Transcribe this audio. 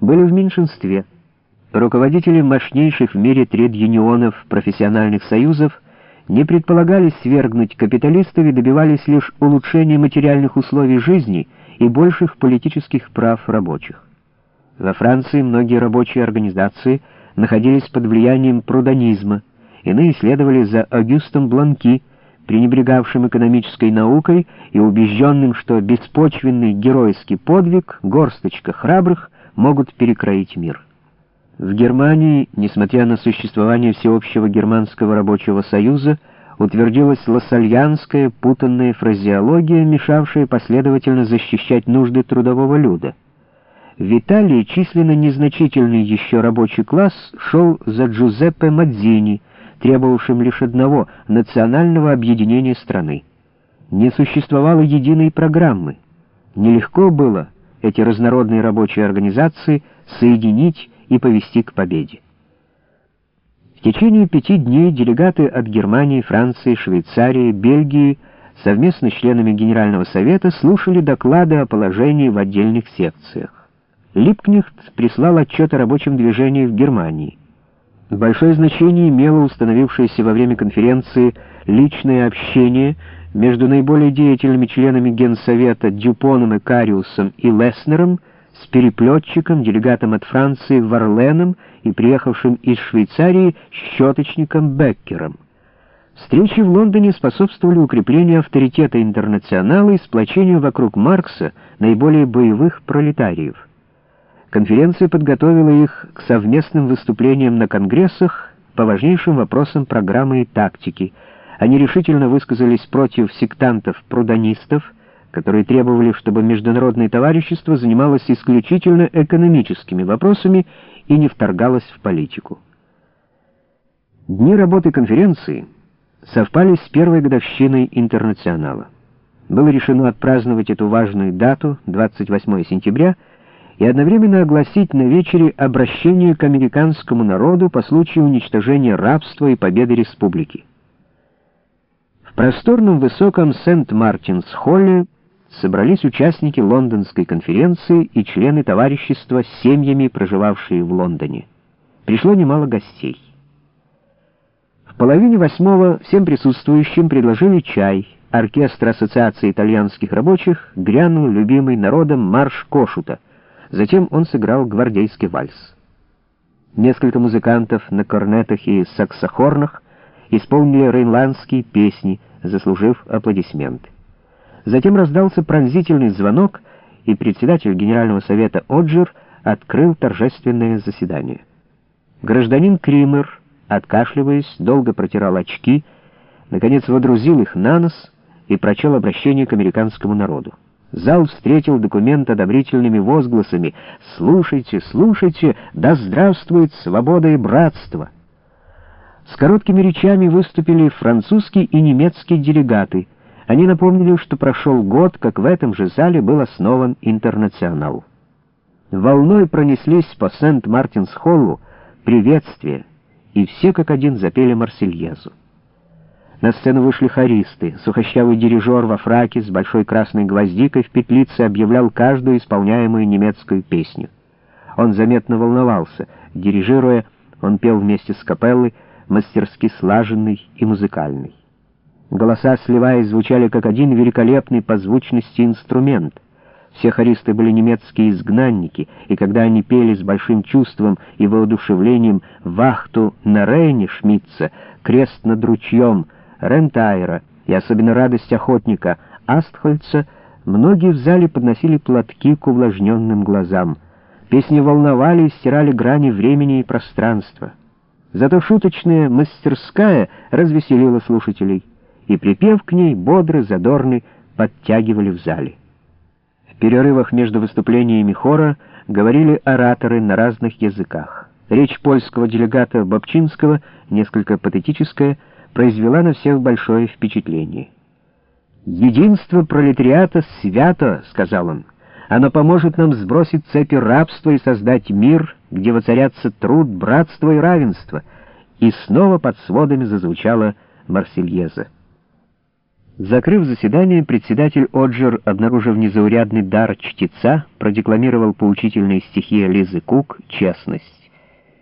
были в меньшинстве. Руководители мощнейших в мире тред-юнионов профессиональных союзов не предполагали свергнуть капиталистов и добивались лишь улучшения материальных условий жизни и больших политических прав рабочих. Во Франции многие рабочие организации находились под влиянием прудонизма, иные следовали за Агюстом Бланки, пренебрегавшим экономической наукой и убежденным, что беспочвенный геройский подвиг, горсточка храбрых могут перекроить мир. В Германии, несмотря на существование всеобщего германского рабочего союза, утвердилась лассальянская путанная фразеология, мешавшая последовательно защищать нужды трудового люда. В Италии численно незначительный еще рабочий класс шел за Джузеппе Мадзини, требовавшим лишь одного — национального объединения страны. Не существовало единой программы. Нелегко было эти разнородные рабочие организации соединить и повести к победе. В течение пяти дней делегаты от Германии, Франции, Швейцарии, Бельгии совместно с членами Генерального совета слушали доклады о положении в отдельных секциях. Липкнехт прислал отчет о рабочем движении в Германии. Большое значение имело установившееся во время конференции личное общение между наиболее деятельными членами Генсовета Дюпоном и Кариусом и Леснером с переплетчиком, делегатом от Франции Варленом и приехавшим из Швейцарии щеточником Беккером. Встречи в Лондоне способствовали укреплению авторитета интернационала и сплочению вокруг Маркса наиболее боевых пролетариев. Конференция подготовила их к совместным выступлениям на конгрессах по важнейшим вопросам программы и тактики. Они решительно высказались против сектантов-прудонистов, которые требовали, чтобы международное товарищество занималось исключительно экономическими вопросами и не вторгалось в политику. Дни работы конференции совпали с первой годовщиной интернационала. Было решено отпраздновать эту важную дату, 28 сентября, и одновременно огласить на вечере обращение к американскому народу по случаю уничтожения рабства и победы республики. В просторном высоком Сент-Мартинс-холле собрались участники лондонской конференции и члены товарищества с семьями, проживавшие в Лондоне. Пришло немало гостей. В половине восьмого всем присутствующим предложили чай. Оркестр Ассоциации итальянских рабочих грянул любимый народом марш Кошута — Затем он сыграл гвардейский вальс. Несколько музыкантов на корнетах и саксохорнах исполнили рейнландские песни, заслужив аплодисменты. Затем раздался пронзительный звонок, и председатель Генерального совета Оджер открыл торжественное заседание. Гражданин Кример, откашливаясь, долго протирал очки, наконец водрузил их на нос и прочел обращение к американскому народу. Зал встретил документ одобрительными возгласами «Слушайте, слушайте, да здравствует свобода и братство!» С короткими речами выступили французские и немецкие делегаты. Они напомнили, что прошел год, как в этом же зале был основан «Интернационал». Волной пронеслись по Сент-Мартинс-Холлу приветствия, и все как один запели Марсельезу. На сцену вышли хористы. Сухощавый дирижер во фраке с большой красной гвоздикой в петлице объявлял каждую исполняемую немецкую песню. Он заметно волновался. Дирижируя, он пел вместе с капеллой, мастерски слаженный и музыкальный. Голоса, сливаясь, звучали как один великолепный по звучности инструмент. Все хористы были немецкие изгнанники, и когда они пели с большим чувством и воодушевлением «Вахту на Рейне Шмидца», «Крест над ручьем», Рентайра и особенно радость охотника Астхольца, многие в зале подносили платки к увлажненным глазам. Песни волновали и стирали грани времени и пространства. Зато шуточная мастерская развеселила слушателей, и припев к ней, бодрый, задорный, подтягивали в зале. В перерывах между выступлениями хора говорили ораторы на разных языках. Речь польского делегата Бобчинского, несколько патетическая, произвела на всех большое впечатление. «Единство пролетариата свято», — сказал он. «Оно поможет нам сбросить цепи рабства и создать мир, где воцарятся труд, братство и равенство». И снова под сводами зазвучала Марсельеза. Закрыв заседание, председатель Оджер, обнаружив незаурядный дар чтеца, продекламировал поучительные стихи Лизы Кук «Честность».